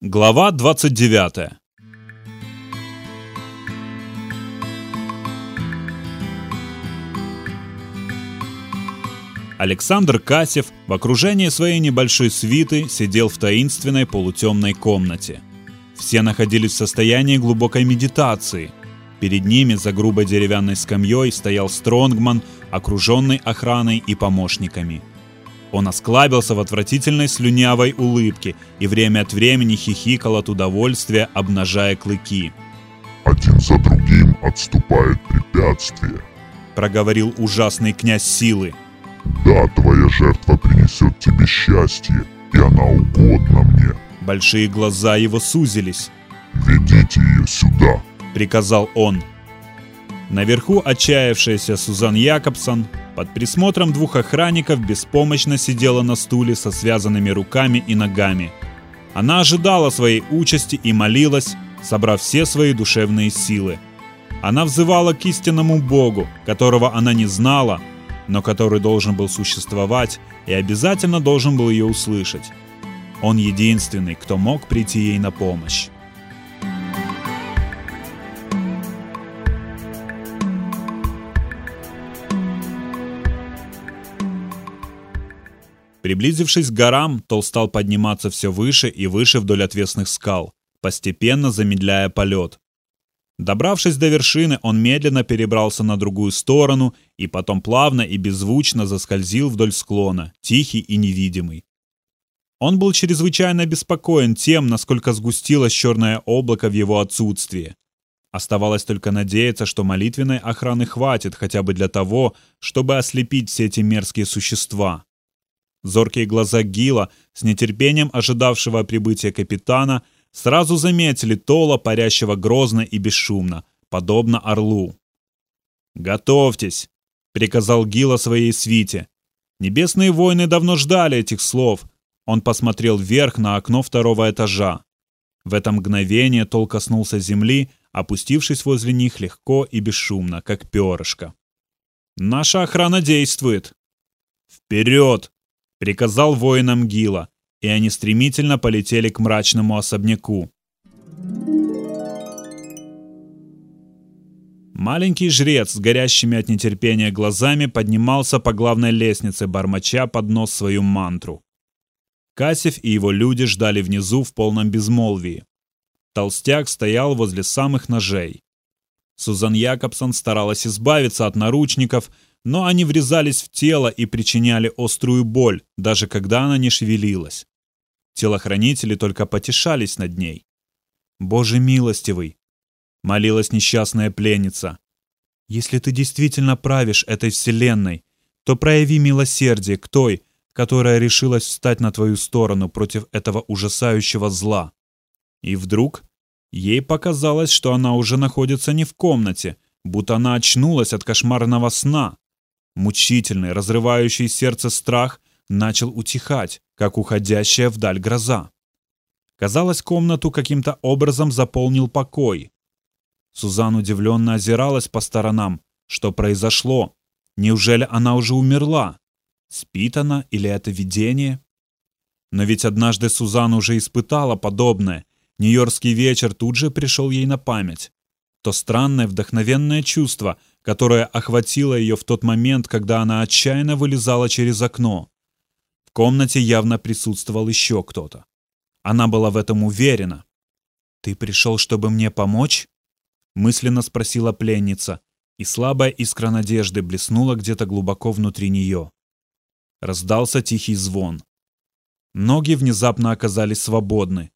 Глава 29 Александр Касев в окружении своей небольшой свиты сидел в таинственной полутемной комнате. Все находились в состоянии глубокой медитации. Перед ними за грубой деревянной скамьей стоял Стронгман, окруженный охраной и помощниками – он осклабился в отвратительной слюнявой улыбке и время от времени хихикал от удовольствия, обнажая клыки. «Один за другим отступает препятствие», — проговорил ужасный князь силы. «Да, твоя жертва принесет тебе счастье, и она угодна мне». Большие глаза его сузились. «Ведите ее сюда», — приказал он. Наверху отчаявшаяся Сузан Якобсон под присмотром двух охранников беспомощно сидела на стуле со связанными руками и ногами. Она ожидала своей участи и молилась, собрав все свои душевные силы. Она взывала к истинному Богу, которого она не знала, но который должен был существовать и обязательно должен был ее услышать. Он единственный, кто мог прийти ей на помощь. Приблизившись к горам, Тол стал подниматься все выше и выше вдоль отвесных скал, постепенно замедляя полет. Добравшись до вершины, он медленно перебрался на другую сторону и потом плавно и беззвучно заскользил вдоль склона, тихий и невидимый. Он был чрезвычайно беспокоен тем, насколько сгустилось черное облако в его отсутствии. Оставалось только надеяться, что молитвенной охраны хватит хотя бы для того, чтобы ослепить все эти мерзкие существа. Зоркие глаза Гила, с нетерпением ожидавшего прибытия капитана, сразу заметили Тола, парящего грозно и бесшумно, подобно орлу. «Готовьтесь!» — приказал Гила своей свите. Небесные воины давно ждали этих слов. Он посмотрел вверх на окно второго этажа. В это мгновение Тол коснулся земли, опустившись возле них легко и бесшумно, как перышко. «Наша охрана действует!» «Вперед!» Приказал воинам Гила, и они стремительно полетели к мрачному особняку. Маленький жрец с горящими от нетерпения глазами поднимался по главной лестнице, бормоча под нос свою мантру. Касев и его люди ждали внизу в полном безмолвии. Толстяк стоял возле самых ножей. Сузан Якобсон старалась избавиться от наручников, но они врезались в тело и причиняли острую боль, даже когда она не шевелилась. Телохранители только потешались над ней. «Боже милостивый!» — молилась несчастная пленница. «Если ты действительно правишь этой вселенной, то прояви милосердие к той, которая решилась встать на твою сторону против этого ужасающего зла». И вдруг ей показалось, что она уже находится не в комнате, будто она очнулась от кошмарного сна, Мучительный, разрывающий сердце страх начал утихать, как уходящая вдаль гроза. Казалось, комнату каким-то образом заполнил покой. Сузан удивленно озиралась по сторонам. Что произошло? Неужели она уже умерла? Спит она или это видение? Но ведь однажды Сузан уже испытала подобное. Нью-Йоркский вечер тут же пришел ей на память. То странное вдохновенное чувство, которое охватило ее в тот момент, когда она отчаянно вылезала через окно. В комнате явно присутствовал еще кто-то. Она была в этом уверена. «Ты пришел, чтобы мне помочь?» мысленно спросила пленница, и слабая искра надежды блеснула где-то глубоко внутри нее. Раздался тихий звон. Ноги внезапно оказались свободны.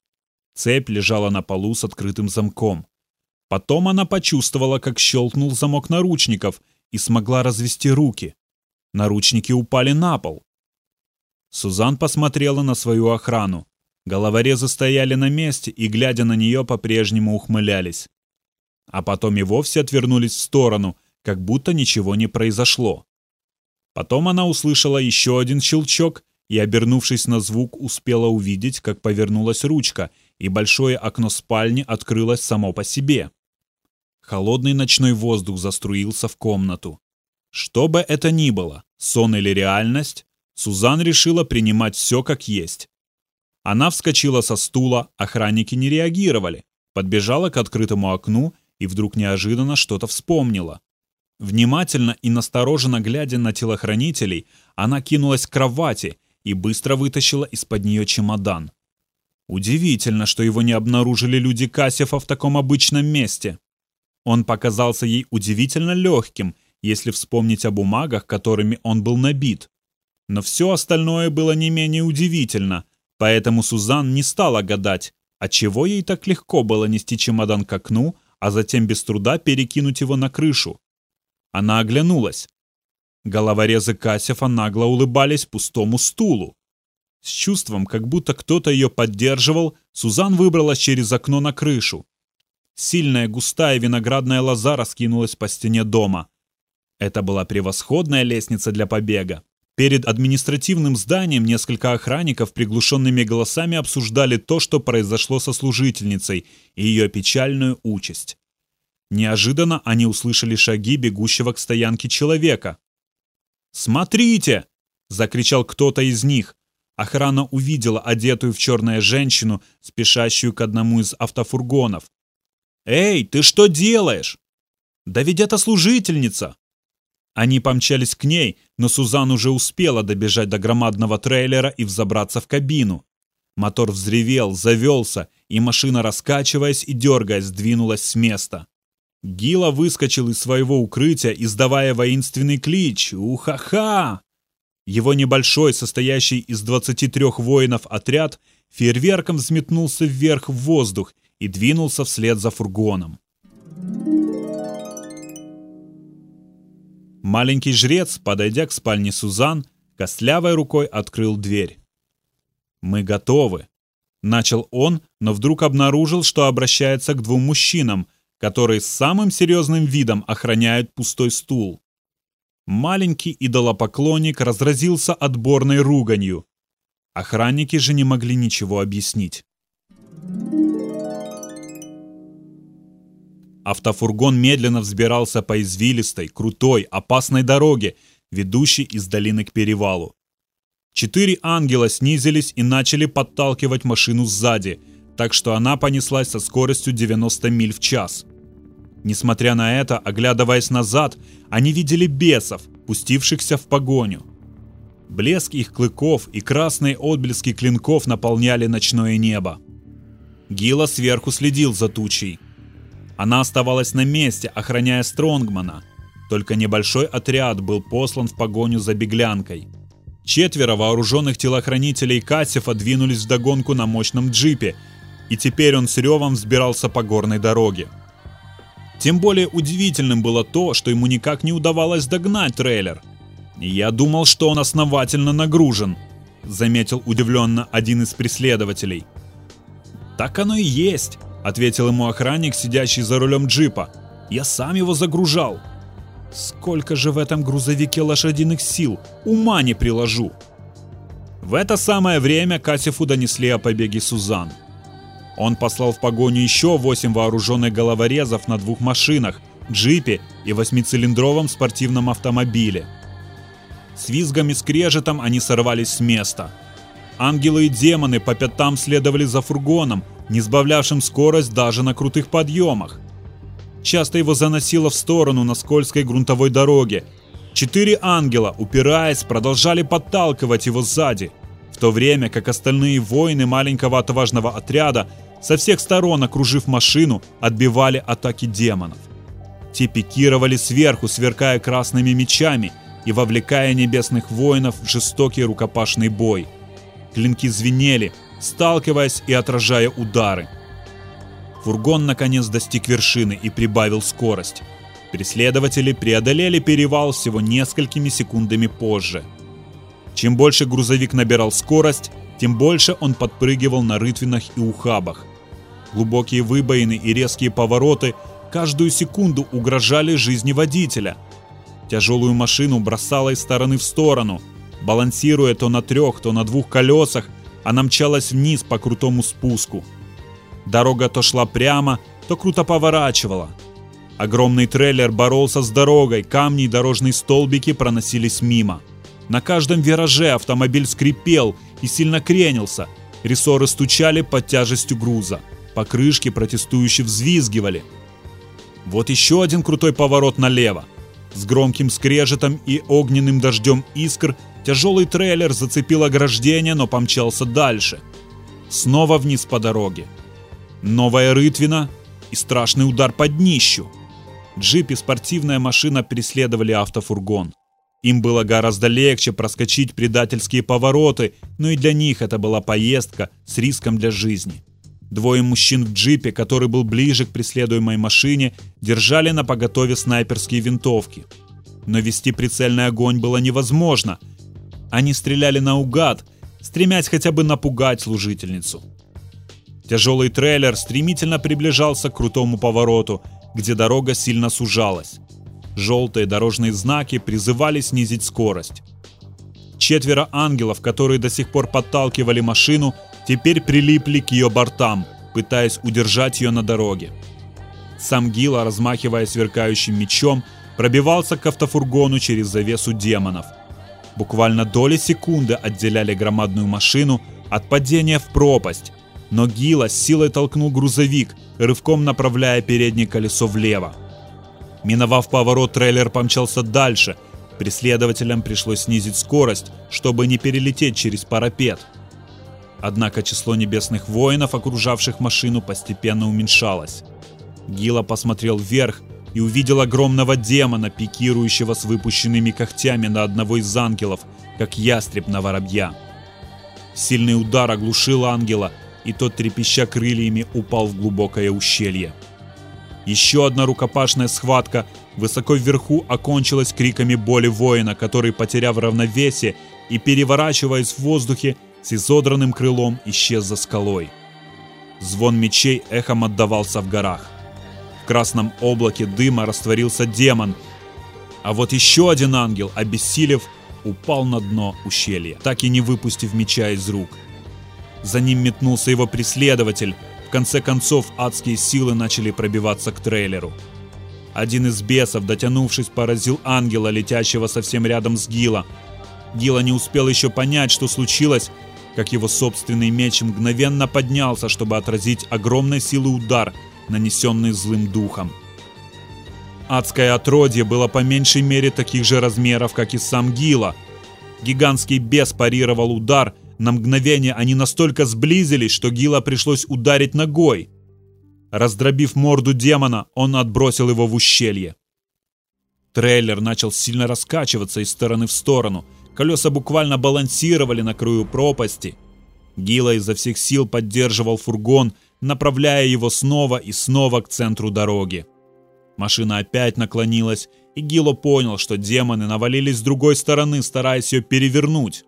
Цепь лежала на полу с открытым замком. Потом она почувствовала, как щелкнул замок наручников и смогла развести руки. Наручники упали на пол. Сузан посмотрела на свою охрану. Головорезы стояли на месте и, глядя на нее, по-прежнему ухмылялись. А потом и вовсе отвернулись в сторону, как будто ничего не произошло. Потом она услышала еще один щелчок и, обернувшись на звук, успела увидеть, как повернулась ручка, и большое окно спальни открылось само по себе. Холодный ночной воздух заструился в комнату. Что бы это ни было, сон или реальность, Сузан решила принимать все как есть. Она вскочила со стула, охранники не реагировали, подбежала к открытому окну и вдруг неожиданно что-то вспомнила. Внимательно и настороженно глядя на телохранителей, она кинулась к кровати и быстро вытащила из-под нее чемодан. Удивительно, что его не обнаружили люди Кассифа в таком обычном месте. Он показался ей удивительно легким, если вспомнить о бумагах, которыми он был набит. Но все остальное было не менее удивительно, поэтому Сузан не стала гадать, отчего ей так легко было нести чемодан к окну, а затем без труда перекинуть его на крышу. Она оглянулась. Головорезы Кассифа нагло улыбались пустому стулу. С чувством, как будто кто-то ее поддерживал, Сузан выбралась через окно на крышу. Сильная густая виноградная лоза раскинулась по стене дома. Это была превосходная лестница для побега. Перед административным зданием несколько охранников приглушенными голосами обсуждали то, что произошло со служительницей и ее печальную участь. Неожиданно они услышали шаги бегущего к стоянке человека. «Смотрите!» – закричал кто-то из них. Охрана увидела одетую в черное женщину, спешащую к одному из автофургонов. «Эй, ты что делаешь?» «Да ведь это служительница!» Они помчались к ней, но Сузан уже успела добежать до громадного трейлера и взобраться в кабину. Мотор взревел, завелся, и машина, раскачиваясь и дергаясь, двинулась с места. Гила выскочил из своего укрытия, издавая воинственный клич «Уха-ха!». Его небольшой, состоящий из 23 воинов отряд, фейерверком взметнулся вверх в воздух и двинулся вслед за фургоном. Маленький жрец, подойдя к спальне Сузан, костлявой рукой открыл дверь. «Мы готовы», — начал он, но вдруг обнаружил, что обращается к двум мужчинам, которые с самым серьезным видом охраняют пустой стул. Маленький идолопоклонник разразился отборной руганью. Охранники же не могли ничего объяснить. Автофургон медленно взбирался по извилистой, крутой, опасной дороге, ведущей из долины к перевалу. Четыре ангела снизились и начали подталкивать машину сзади, так что она понеслась со скоростью 90 миль в час. Несмотря на это, оглядываясь назад, они видели бесов, пустившихся в погоню. Блеск их клыков и красные отблески клинков наполняли ночное небо. Гила сверху следил за тучей. Она оставалась на месте, охраняя Стронгмана. Только небольшой отряд был послан в погоню за беглянкой. Четверо вооруженных телохранителей Кассифа двинулись догонку на мощном джипе, и теперь он с ревом взбирался по горной дороге. Тем более удивительным было то, что ему никак не удавалось догнать трейлер. «Я думал, что он основательно нагружен», — заметил удивленно один из преследователей. «Так оно и есть», — ответил ему охранник, сидящий за рулем джипа. «Я сам его загружал». «Сколько же в этом грузовике лошадиных сил? Ума не приложу». В это самое время Касифу донесли о побеге Сузан. Он послал в погоню еще восемь вооруженных головорезов на двух машинах, джипе и восьмицилиндровом спортивном автомобиле. С визгом и скрежетом они сорвались с места. Ангелы и демоны по пятам следовали за фургоном, не сбавлявшим скорость даже на крутых подъемах. Часто его заносило в сторону на скользкой грунтовой дороге. Четыре ангела, упираясь, продолжали подталкивать его сзади – в то время как остальные воины маленького отважного отряда со всех сторон, окружив машину, отбивали атаки демонов. Те пикировали сверху, сверкая красными мечами и вовлекая небесных воинов в жестокий рукопашный бой. Клинки звенели, сталкиваясь и отражая удары. Фургон наконец достиг вершины и прибавил скорость. Преследователи преодолели перевал всего несколькими секундами позже – чем больше грузовик набирал скорость, тем больше он подпрыгивал на рытвинах и ухабах. Глубокие выбоины и резкие повороты каждую секунду угрожали жизни водителя. Тяжелую машину бросала из стороны в сторону. Балансируя то на трех, то на двух колесах, она мчалась вниз по крутому спуску. Дорога то шла прямо, то круто поворачивала. Огромный трейлер боролся с дорогой, камни и дорожные столбики проносились мимо. На каждом вираже автомобиль скрипел и сильно кренился. Рессоры стучали под тяжестью груза. Покрышки протестующе взвизгивали. Вот еще один крутой поворот налево. С громким скрежетом и огненным дождем искр тяжелый трейлер зацепил ограждение, но помчался дальше. Снова вниз по дороге. Новая рытвина и страшный удар под днищу. Джип и спортивная машина преследовали автофургон. Им было гораздо легче проскочить предательские повороты, но и для них это была поездка с риском для жизни. Двое мужчин в джипе, который был ближе к преследуемой машине, держали на поготове снайперские винтовки. Но вести прицельный огонь было невозможно. Они стреляли наугад, стремясь хотя бы напугать служительницу. Тяжелый трейлер стремительно приближался к крутому повороту, где дорога сильно сужалась. Желтые дорожные знаки призывали снизить скорость. Четверо ангелов, которые до сих пор подталкивали машину, теперь прилипли к ее бортам, пытаясь удержать ее на дороге. Сам Гила, размахивая сверкающим мечом, пробивался к автофургону через завесу демонов. Буквально доли секунды отделяли громадную машину от падения в пропасть, но Гила с силой толкнул грузовик, рывком направляя переднее колесо влево. Миновав поворот, трейлер помчался дальше. Преследователям пришлось снизить скорость, чтобы не перелететь через парапет. Однако число небесных воинов, окружавших машину, постепенно уменьшалось. Гила посмотрел вверх и увидел огромного демона, пикирующего с выпущенными когтями на одного из ангелов, как ястреб на воробья. Сильный удар оглушил ангела, и тот, трепеща крыльями, упал в глубокое ущелье. Еще одна рукопашная схватка высоко вверху окончилась криками боли воина, который, потеряв равновесие и переворачиваясь в воздухе, с изодранным крылом исчез за скалой. Звон мечей эхом отдавался в горах. В красном облаке дыма растворился демон, а вот еще один ангел, обессилев, упал на дно ущелья, так и не выпустив меча из рук. За ним метнулся его преследователь, конце концов, адские силы начали пробиваться к трейлеру. Один из бесов, дотянувшись, поразил ангела, летящего совсем рядом с Гила. Гила не успел еще понять, что случилось, как его собственный меч мгновенно поднялся, чтобы отразить огромной силы удар, нанесенный злым духом. Адское отродье было по меньшей мере таких же размеров, как и сам Гила. Гигантский бес парировал удар, на мгновение они настолько сблизились, что Гила пришлось ударить ногой. Раздробив морду демона, он отбросил его в ущелье. Трейлер начал сильно раскачиваться из стороны в сторону. Колеса буквально балансировали на краю пропасти. Гила изо всех сил поддерживал фургон, направляя его снова и снова к центру дороги. Машина опять наклонилась, и Гило понял, что демоны навалились с другой стороны, стараясь ее перевернуть.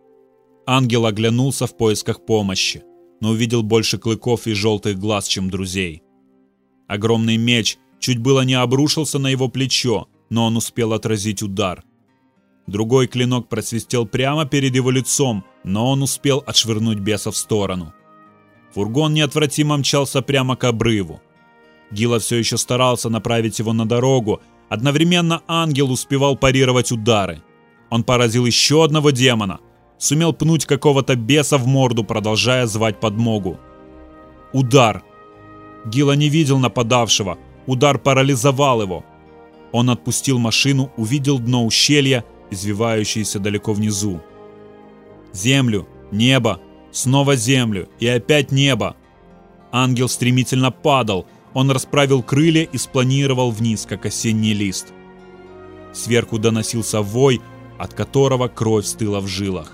Ангел оглянулся в поисках помощи, но увидел больше клыков и желтых глаз, чем друзей. Огромный меч чуть было не обрушился на его плечо, но он успел отразить удар. Другой клинок просвистел прямо перед его лицом, но он успел отшвырнуть беса в сторону. Фургон неотвратимо мчался прямо к обрыву. Гила все еще старался направить его на дорогу, одновременно ангел успевал парировать удары. Он поразил еще одного демона – сумел пнуть какого-то беса в морду, продолжая звать подмогу. Удар. Гила не видел нападавшего. Удар парализовал его. Он отпустил машину, увидел дно ущелья, извивающееся далеко внизу. Землю, небо, снова землю и опять небо. Ангел стремительно падал. Он расправил крылья и спланировал вниз, как осенний лист. Сверху доносился вой, от которого кровь стыла в жилах.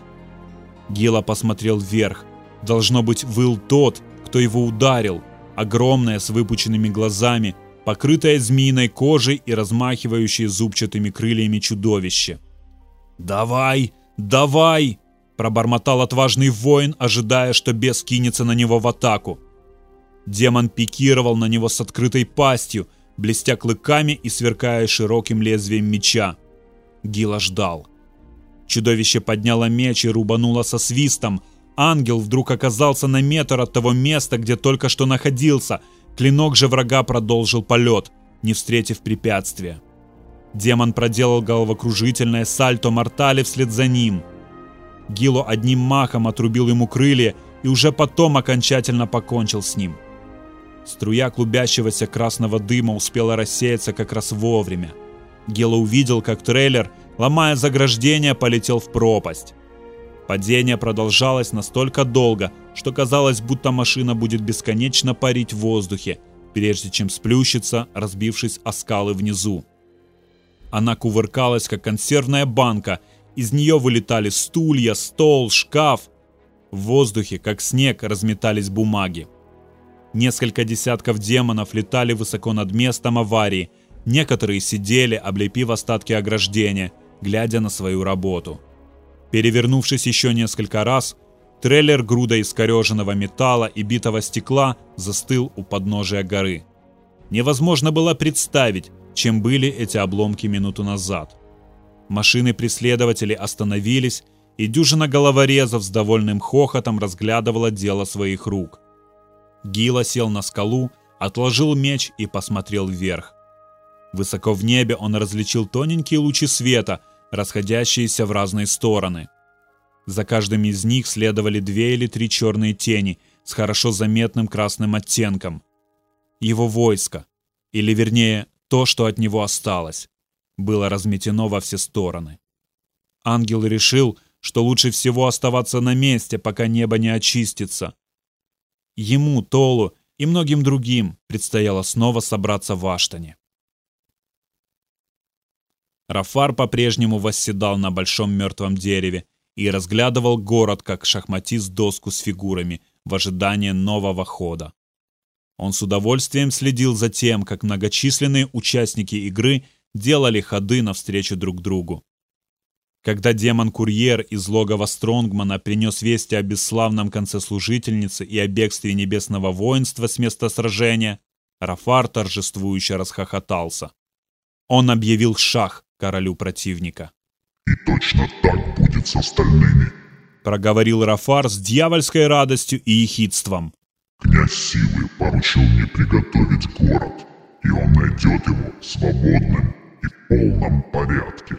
Гела посмотрел вверх. Должно быть, выл тот, кто его ударил. Огромное, с выпученными глазами, покрытое змеиной кожей и размахивающее зубчатыми крыльями чудовище. «Давай! Давай!» – пробормотал отважный воин, ожидая, что бес кинется на него в атаку. Демон пикировал на него с открытой пастью, блестя клыками и сверкая широким лезвием меча. Гила ждал. Чудовище подняло меч и рубануло со свистом. Ангел вдруг оказался на метр от того места, где только что находился. Клинок же врага продолжил полет, не встретив препятствия. Демон проделал головокружительное сальто мортали вслед за ним. Гило одним махом отрубил ему крылья и уже потом окончательно покончил с ним. Струя клубящегося красного дыма успела рассеяться как раз вовремя. Гела увидел, как трейлер, ломая заграждение, полетел в пропасть. Падение продолжалось настолько долго, что казалось, будто машина будет бесконечно парить в воздухе, прежде чем сплющиться, разбившись о скалы внизу. Она кувыркалась, как консервная банка, из нее вылетали стулья, стол, шкаф. В воздухе, как снег, разметались бумаги. Несколько десятков демонов летали высоко над местом аварии, некоторые сидели, облепив остатки ограждения, глядя на свою работу. Перевернувшись еще несколько раз, трейлер груда искореженного металла и битого стекла застыл у подножия горы. Невозможно было представить, чем были эти обломки минуту назад. Машины преследователей остановились, и дюжина головорезов с довольным хохотом разглядывала дело своих рук. Гила сел на скалу, отложил меч и посмотрел вверх. Высоко в небе он различил тоненькие лучи света, расходящиеся в разные стороны. За каждым из них следовали две или три черные тени с хорошо заметным красным оттенком. Его войско, или вернее, то, что от него осталось, было разметено во все стороны. Ангел решил, что лучше всего оставаться на месте, пока небо не очистится. Ему, Толу и многим другим предстояло снова собраться в Аштане. Рафар по-прежнему восседал на большом мертвом дереве и разглядывал город как шахматист доску с фигурами в ожидании нового хода. Он с удовольствием следил за тем, как многочисленные участники игры делали ходы навстречу друг другу. Когда демон-курьер из логова Стронгмана принес вести о бесславном конце служительницы и о бегстве небесного воинства с места сражения, Рафар торжествующе расхохотался. Он объявил шах, королю противника. «И точно так будет с остальными», — проговорил Рафар с дьявольской радостью и ехидством. «Князь Силы поручил мне приготовить город, и он найдет его свободным и в полном порядке».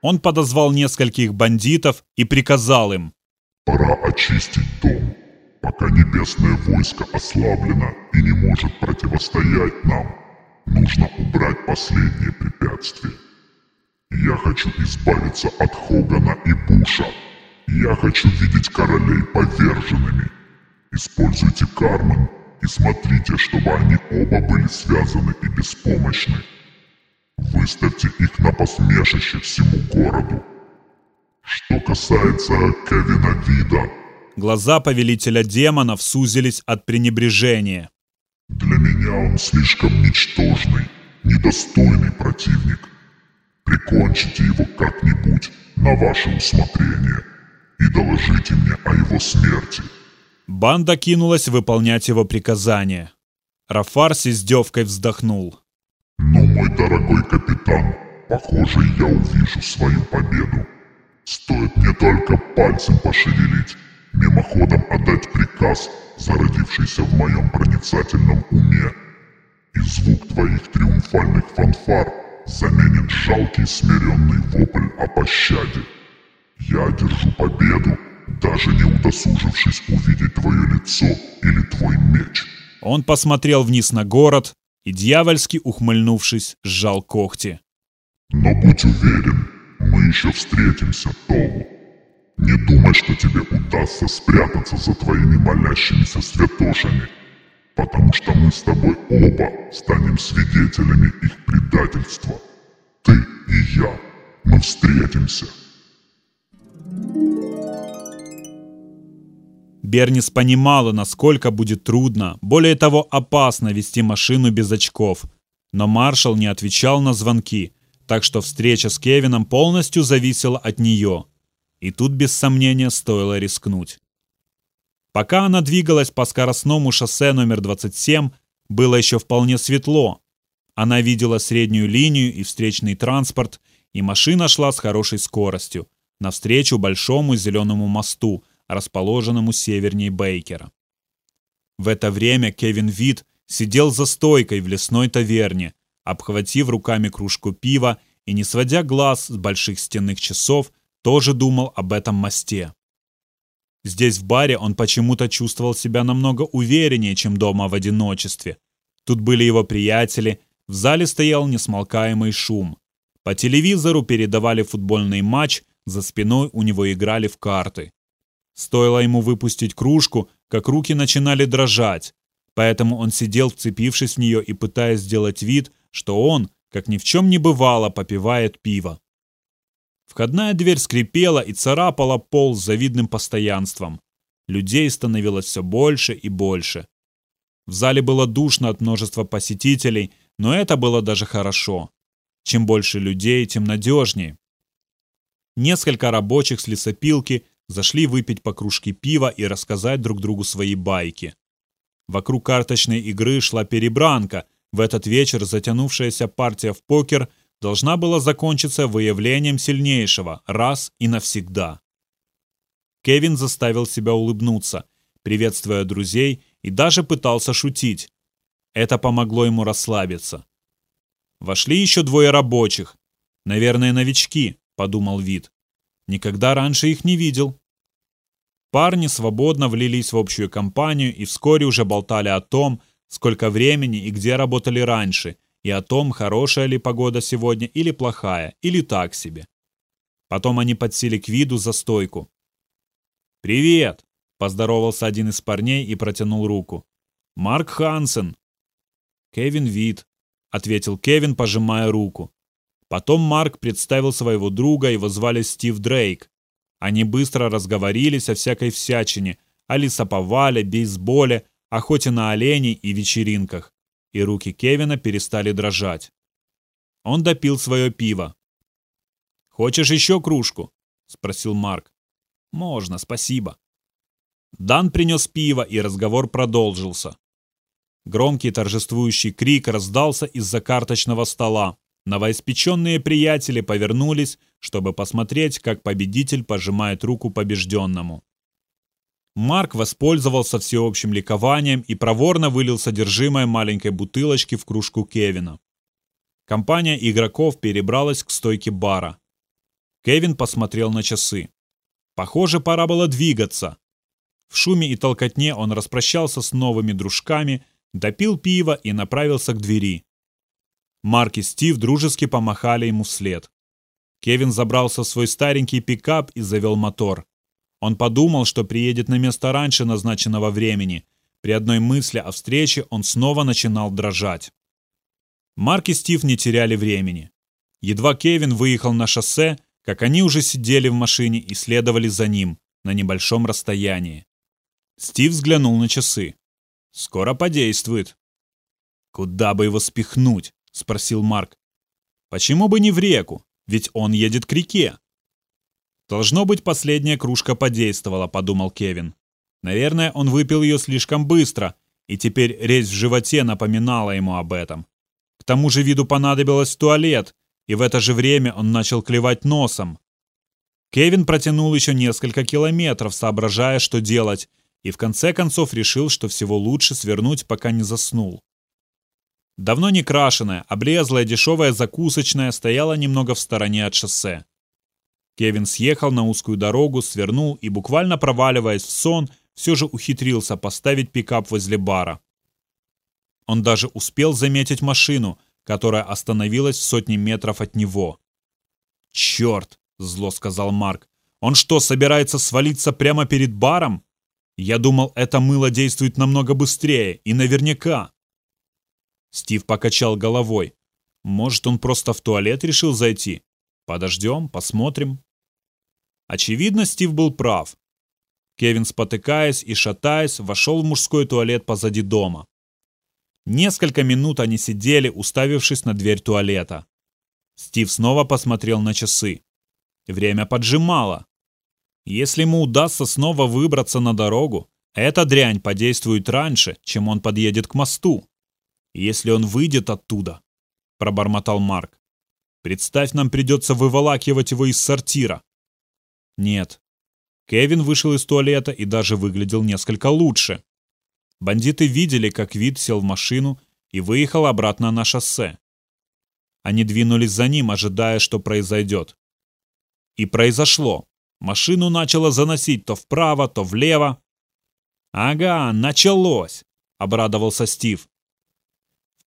Он подозвал нескольких бандитов и приказал им. «Пора очистить дом, пока небесное войско ослаблено и не может противостоять нам. Нужно убрать последние препятствия. Я хочу избавиться от Хогана и Буша. Я хочу видеть королей поверженными. Используйте Кармен и смотрите, чтобы они оба были связаны и беспомощны. Выставьте их на посмешище всему городу. Что касается Кевина Вида... Глаза повелителя демонов сузились от пренебрежения. Для меня он слишком ничтожный, недостойный противник. Прикончите его как-нибудь на ваше усмотрение и доложите мне о его смерти. Банда кинулась выполнять его приказания. Рафар с издевкой вздохнул. «Ну, мой дорогой капитан, похоже, я увижу свою победу. Стоит мне только пальцем пошевелить, мимоходом отдать приказ, зародившийся в моем проницательном уме, и звук твоих триумфальных фанфар заменит жалкий смиренный вопль о пощаде. Я одержу победу, даже не удосужившись увидеть твое лицо или твой меч. Он посмотрел вниз на город и, дьявольски ухмыльнувшись, сжал когти. Но будь уверен, мы еще встретимся, Толу. Не думай, что тебе удастся спрятаться за твоими молящимися святошами потому что мы с тобой оба станем свидетелями их предательства. Ты и я. Мы встретимся. Бернис понимала, насколько будет трудно, более того, опасно вести машину без очков. Но маршал не отвечал на звонки, так что встреча с Кевином полностью зависела от нее. И тут, без сомнения, стоило рискнуть. Пока она двигалась по скоростному шоссе номер 27, было еще вполне светло. Она видела среднюю линию и встречный транспорт, и машина шла с хорошей скоростью, навстречу большому зеленому мосту, расположенному севернее Бейкера. В это время Кевин Вит сидел за стойкой в лесной таверне, обхватив руками кружку пива и, не сводя глаз с больших стенных часов, тоже думал об этом мосте. Здесь в баре он почему-то чувствовал себя намного увереннее, чем дома в одиночестве. Тут были его приятели, в зале стоял несмолкаемый шум. По телевизору передавали футбольный матч, за спиной у него играли в карты. Стоило ему выпустить кружку, как руки начинали дрожать. Поэтому он сидел, вцепившись в нее и пытаясь сделать вид, что он, как ни в чем не бывало, попивает пиво. Входная дверь скрипела и царапала пол с завидным постоянством. Людей становилось все больше и больше. В зале было душно от множества посетителей, но это было даже хорошо. Чем больше людей, тем надежнее. Несколько рабочих с лесопилки зашли выпить по кружке пива и рассказать друг другу свои байки. Вокруг карточной игры шла перебранка. В этот вечер затянувшаяся партия в покер должна была закончиться выявлением сильнейшего раз и навсегда. Кевин заставил себя улыбнуться, приветствуя друзей, и даже пытался шутить. Это помогло ему расслабиться. Вошли еще двое рабочих. Наверное, новички, подумал Вид. Никогда раньше их не видел. Парни свободно влились в общую компанию и вскоре уже болтали о том, сколько времени и где работали раньше, и о том, хорошая ли погода сегодня или плохая, или так себе. Потом они подсели к виду за стойку. «Привет!» – поздоровался один из парней и протянул руку. «Марк Хансен!» «Кевин Вид», – ответил Кевин, пожимая руку. Потом Марк представил своего друга, его звали Стив Дрейк. Они быстро разговорились о всякой всячине, о лесоповале, бейсболе, охоте на оленей и вечеринках. И руки Кевина перестали дрожать. Он допил свое пиво. «Хочешь еще кружку?» – спросил Марк. «Можно, спасибо». Дан принес пиво, и разговор продолжился. Громкий торжествующий крик раздался из-за карточного стола. Новоиспеченные приятели повернулись, чтобы посмотреть, как победитель пожимает руку побежденному. Марк воспользовался всеобщим ликованием и проворно вылил содержимое маленькой бутылочки в кружку Кевина. Компания игроков перебралась к стойке бара. Кевин посмотрел на часы. Похоже, пора было двигаться. В шуме и толкотне он распрощался с новыми дружками, допил пиво и направился к двери. Марк и Стив дружески помахали ему вслед. Кевин забрался в свой старенький пикап и завел мотор. Он подумал, что приедет на место раньше назначенного времени. При одной мысли о встрече он снова начинал дрожать. Марк и Стив не теряли времени. Едва Кевин выехал на шоссе, как они уже сидели в машине и следовали за ним на небольшом расстоянии. Стив взглянул на часы. «Скоро подействует». «Куда бы его спихнуть?» — спросил Марк. «Почему бы не в реку? Ведь он едет к реке». «Должно быть, последняя кружка подействовала», — подумал Кевин. Наверное, он выпил ее слишком быстро, и теперь резь в животе напоминала ему об этом. К тому же виду понадобилось туалет, и в это же время он начал клевать носом. Кевин протянул еще несколько километров, соображая, что делать, и в конце концов решил, что всего лучше свернуть, пока не заснул. Давно не крашеная, облезлая дешевая закусочная стояла немного в стороне от шоссе. Кевин съехал на узкую дорогу, свернул и, буквально проваливаясь в сон, все же ухитрился поставить пикап возле бара. Он даже успел заметить машину, которая остановилась в сотни метров от него. «Черт!» — зло сказал Марк. «Он что, собирается свалиться прямо перед баром? Я думал, это мыло действует намного быстрее, и наверняка». Стив покачал головой. Может, он просто в туалет решил зайти? Подождем, посмотрим. Очевидно, Стив был прав. Кевин, спотыкаясь и шатаясь, вошел в мужской туалет позади дома. Несколько минут они сидели, уставившись на дверь туалета. Стив снова посмотрел на часы. Время поджимало. Если ему удастся снова выбраться на дорогу, эта дрянь подействует раньше, чем он подъедет к мосту если он выйдет оттуда», — пробормотал Марк. «Представь, нам придется выволакивать его из сортира». «Нет». Кевин вышел из туалета и даже выглядел несколько лучше. Бандиты видели, как Вид сел в машину и выехал обратно на шоссе. Они двинулись за ним, ожидая, что произойдет. И произошло. Машину начало заносить то вправо, то влево. «Ага, началось!» — обрадовался Стив.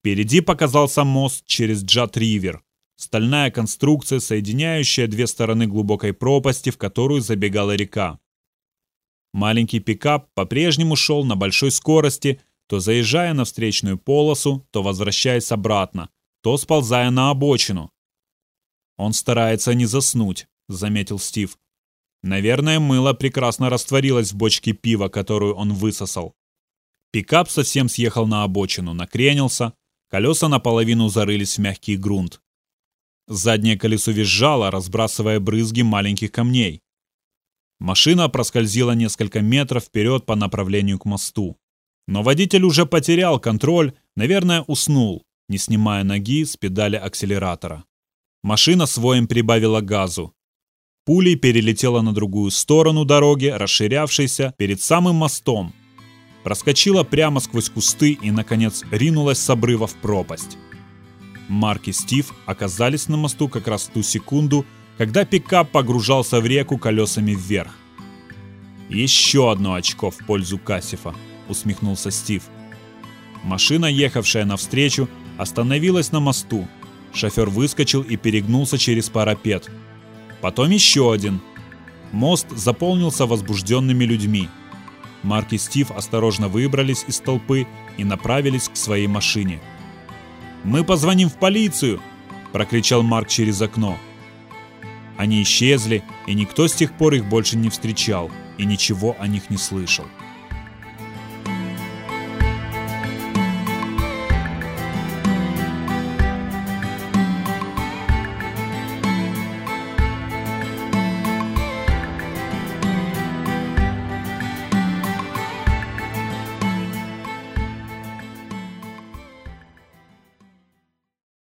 Впереди показался мост через Джат-Ривер. Стальная конструкция, соединяющая две стороны глубокой пропасти, в которую забегала река. Маленький пикап по-прежнему шел на большой скорости, то заезжая на встречную полосу, то возвращаясь обратно, то сползая на обочину. «Он старается не заснуть», — заметил Стив. Наверное, мыло прекрасно растворилось в бочке пива, которую он высосал. Пикап совсем съехал на обочину, накренился, колеса наполовину зарылись в мягкий грунт. Заднее колесо визжало, разбрасывая брызги маленьких камней. Машина проскользила несколько метров вперед по направлению к мосту. Но водитель уже потерял контроль, наверное, уснул, не снимая ноги с педали акселератора. Машина своим прибавила газу. Пулей перелетела на другую сторону дороги, расширявшейся перед самым мостом. Проскочила прямо сквозь кусты и, наконец, ринулась с обрыва в пропасть. Марк и Стив оказались на мосту как раз в ту секунду, когда пикап погружался в реку колесами вверх. «Еще одно очко в пользу Кассифа», — усмехнулся Стив. Машина, ехавшая навстречу, остановилась на мосту. Шофер выскочил и перегнулся через парапет. Потом еще один. Мост заполнился возбужденными людьми. Марк и Стив осторожно выбрались из толпы и направились к своей машине. «Мы позвоним в полицию!» – прокричал Марк через окно. Они исчезли, и никто с тех пор их больше не встречал и ничего о них не слышал.